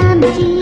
suku